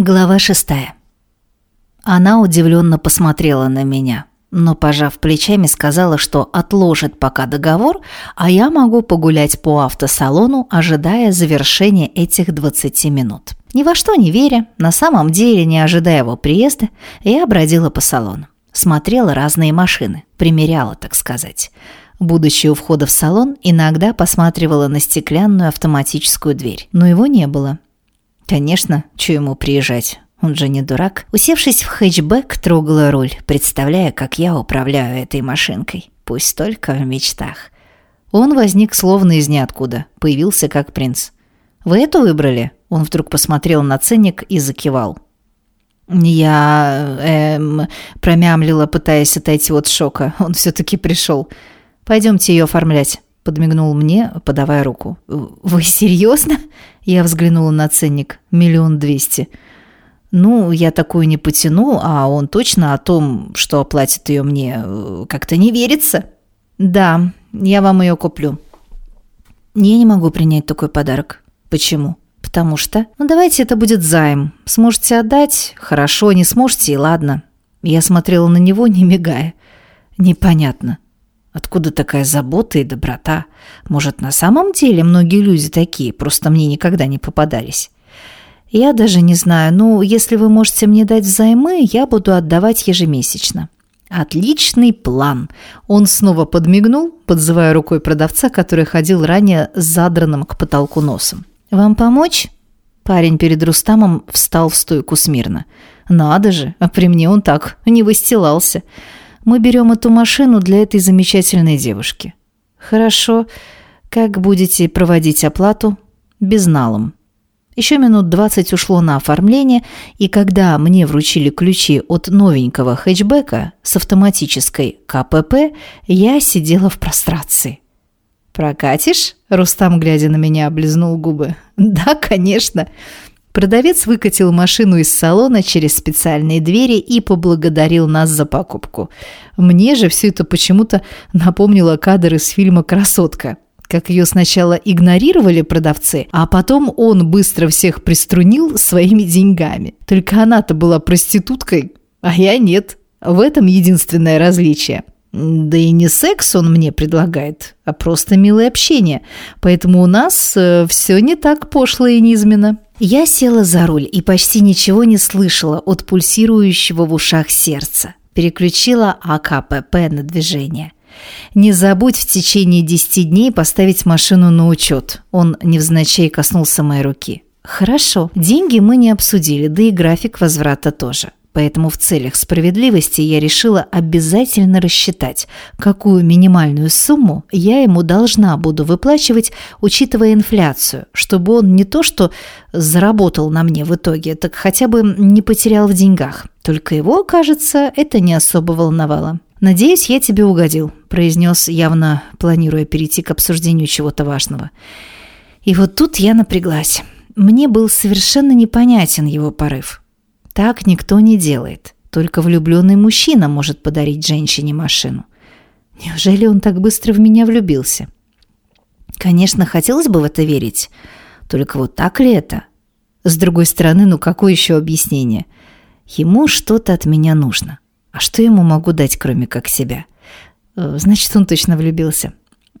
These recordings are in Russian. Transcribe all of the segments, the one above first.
Глава шестая. Она удивленно посмотрела на меня, но, пожав плечами, сказала, что отложит пока договор, а я могу погулять по автосалону, ожидая завершения этих 20 минут. Ни во что не веря, на самом деле, не ожидая его приезда, я бродила по салону. Смотрела разные машины, примеряла, так сказать. Будучи у входа в салон, иногда посматривала на стеклянную автоматическую дверь, но его не было. Конечно, что ему приезжать? Он же не дурак. Усевшись в хэтчбэк, трогала руль, представляя, как я управляю этой машинкой. Пусть только в мечтах. Он возник словно из ниоткуда, появился как принц. «Вы эту выбрали?» Он вдруг посмотрел на ценник и закивал. Я эм, промямлила, пытаясь отойти от шока. Он все-таки пришел. «Пойдемте ее оформлять» подмигнул мне, подавая руку. «Вы серьезно?» Я взглянула на ценник. «Миллион двести». «Ну, я такую не потяну, а он точно о том, что оплатит ее мне, как-то не верится». «Да, я вам ее куплю». «Я не могу принять такой подарок». «Почему?» «Потому что...» «Ну, давайте это будет займ. Сможете отдать? Хорошо, не сможете, и ладно». Я смотрела на него, не мигая. «Непонятно». Откуда такая забота и доброта? Может, на самом деле многие люди такие, просто мне никогда не попадались. Я даже не знаю, ну, если вы можете мне дать взаймы, я буду отдавать ежемесячно. Отличный план. Он снова подмигнул, подзывая рукой продавца, который ходил ранее с задранным к потолку носом. Вам помочь? Парень перед Рустамом встал в стойку смирно. Надо же, а при мне он так не выстилался. Мы берем эту машину для этой замечательной девушки. Хорошо. Как будете проводить оплату? Безналом. Еще минут двадцать ушло на оформление, и когда мне вручили ключи от новенького хэтчбека с автоматической КПП, я сидела в прострации. «Прокатишь?» – Рустам, глядя на меня, облизнул губы. «Да, конечно». Продавец выкатил машину из салона через специальные двери и поблагодарил нас за покупку. Мне же все это почему-то напомнило кадр из фильма «Красотка». Как ее сначала игнорировали продавцы, а потом он быстро всех приструнил своими деньгами. Только она-то была проституткой, а я нет. В этом единственное различие. Да и не секс он мне предлагает, а просто милое общение. Поэтому у нас э, все не так пошло и низменно. Я села за руль и почти ничего не слышала от пульсирующего в ушах сердца. Переключила АКПП на движение. «Не забудь в течение десяти дней поставить машину на учет». Он невзначай коснулся моей руки. «Хорошо. Деньги мы не обсудили, да и график возврата тоже. Поэтому в целях справедливости я решила обязательно рассчитать, какую минимальную сумму я ему должна буду выплачивать, учитывая инфляцию, чтобы он не то что заработал на мне в итоге, так хотя бы не потерял в деньгах. Только его, кажется, это не особо волновало. «Надеюсь, я тебе угодил», – произнес, явно планируя перейти к обсуждению чего-то важного. И вот тут я напряглась. Мне был совершенно непонятен его порыв. Так никто не делает. Только влюбленный мужчина может подарить женщине машину. Неужели он так быстро в меня влюбился? Конечно, хотелось бы в это верить. Только вот так ли это? С другой стороны, ну какое еще объяснение? Ему что-то от меня нужно. А что ему могу дать, кроме как себя? Э, значит, он точно влюбился.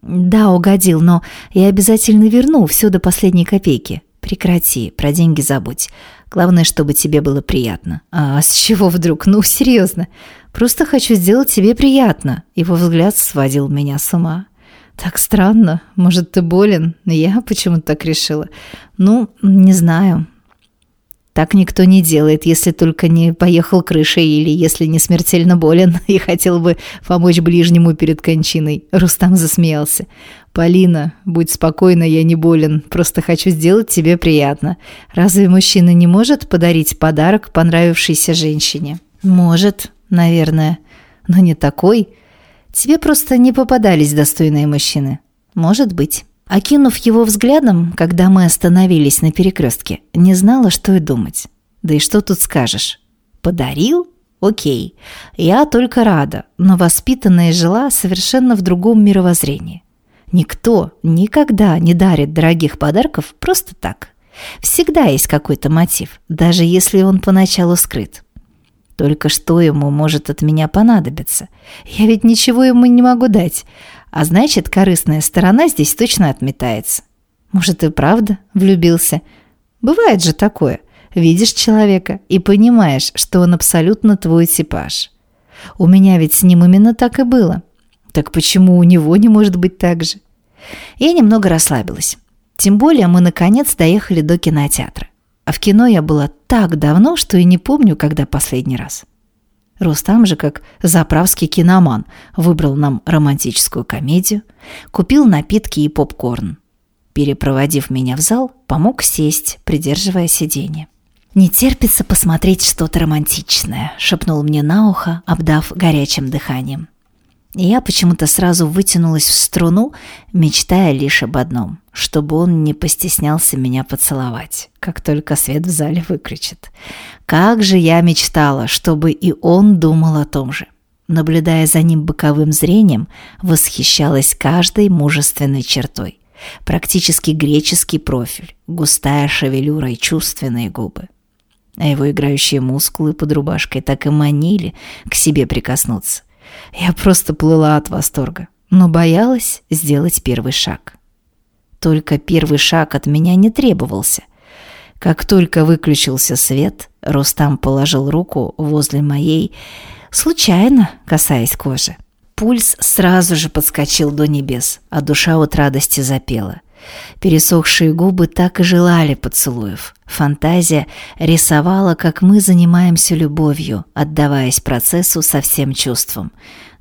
Да, угодил, но я обязательно верну все до последней копейки. Прекрати, про деньги забудь. Главное, чтобы тебе было приятно. А с чего вдруг? Ну, серьезно. Просто хочу сделать тебе приятно. Его взгляд сводил меня с ума. Так странно. Может, ты болен? Я почему-то так решила. Ну, не знаю. Так никто не делает, если только не поехал крышей или если не смертельно болен и хотел бы помочь ближнему перед кончиной. Рустам засмеялся. «Полина, будь спокойна, я не болен. Просто хочу сделать тебе приятно. Разве мужчина не может подарить подарок понравившейся женщине?» «Может, наверное. Но не такой. Тебе просто не попадались достойные мужчины. Может быть». Окинув его взглядом, когда мы остановились на перекрестке, не знала, что и думать. Да и что тут скажешь? Подарил? Окей. Я только рада, но воспитанная жила совершенно в другом мировоззрении. Никто никогда не дарит дорогих подарков просто так. Всегда есть какой-то мотив, даже если он поначалу скрыт. Только что ему может от меня понадобиться? Я ведь ничего ему не могу дать, а значит, корыстная сторона здесь точно отметается. Может и правда влюбился. Бывает же такое. Видишь человека и понимаешь, что он абсолютно твой типаж. У меня ведь с ним именно так и было. Так почему у него не может быть так же? Я немного расслабилась. Тем более мы наконец доехали до кинотеатра. А в кино я была так давно, что и не помню, когда последний раз. Рустам же, как заправский киноман, выбрал нам романтическую комедию, купил напитки и попкорн. Перепроводив меня в зал, помог сесть, придерживая сиденье. «Не терпится посмотреть что-то романтичное», — шепнул мне на ухо, обдав горячим дыханием. И я почему-то сразу вытянулась в струну, мечтая лишь об одном, чтобы он не постеснялся меня поцеловать, как только свет в зале выключит. Как же я мечтала, чтобы и он думал о том же. Наблюдая за ним боковым зрением, восхищалась каждой мужественной чертой. Практически греческий профиль, густая шевелюра и чувственные губы. А его играющие мускулы под рубашкой так и манили к себе прикоснуться. Я просто плыла от восторга, но боялась сделать первый шаг. Только первый шаг от меня не требовался. Как только выключился свет, Рустам положил руку возле моей, случайно касаясь кожи. Пульс сразу же подскочил до небес, а душа от радости запела. Пересохшие губы так и желали поцелуев. Фантазия рисовала, как мы занимаемся любовью, отдаваясь процессу со всем чувством.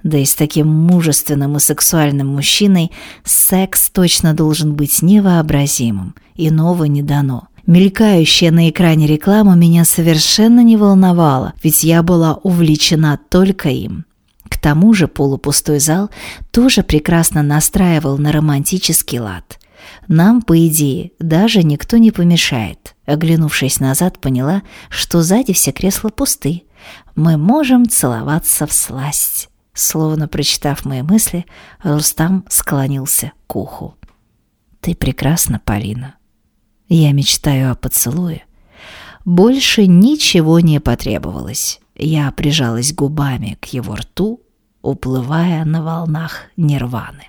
Да и с таким мужественным и сексуальным мужчиной секс точно должен быть невообразимым. Иного не дано. Мелькающая на экране реклама меня совершенно не волновала, ведь я была увлечена только им. К тому же полупустой зал тоже прекрасно настраивал на романтический лад. Нам, по идее, даже никто не помешает. Оглянувшись назад, поняла, что сзади все кресла пусты. Мы можем целоваться в сласть. Словно прочитав мои мысли, Рустам склонился к уху. «Ты прекрасна, Полина. Я мечтаю о поцелуе». Больше ничего не потребовалось. Я прижалась губами к его рту, уплывая на волнах нирваны.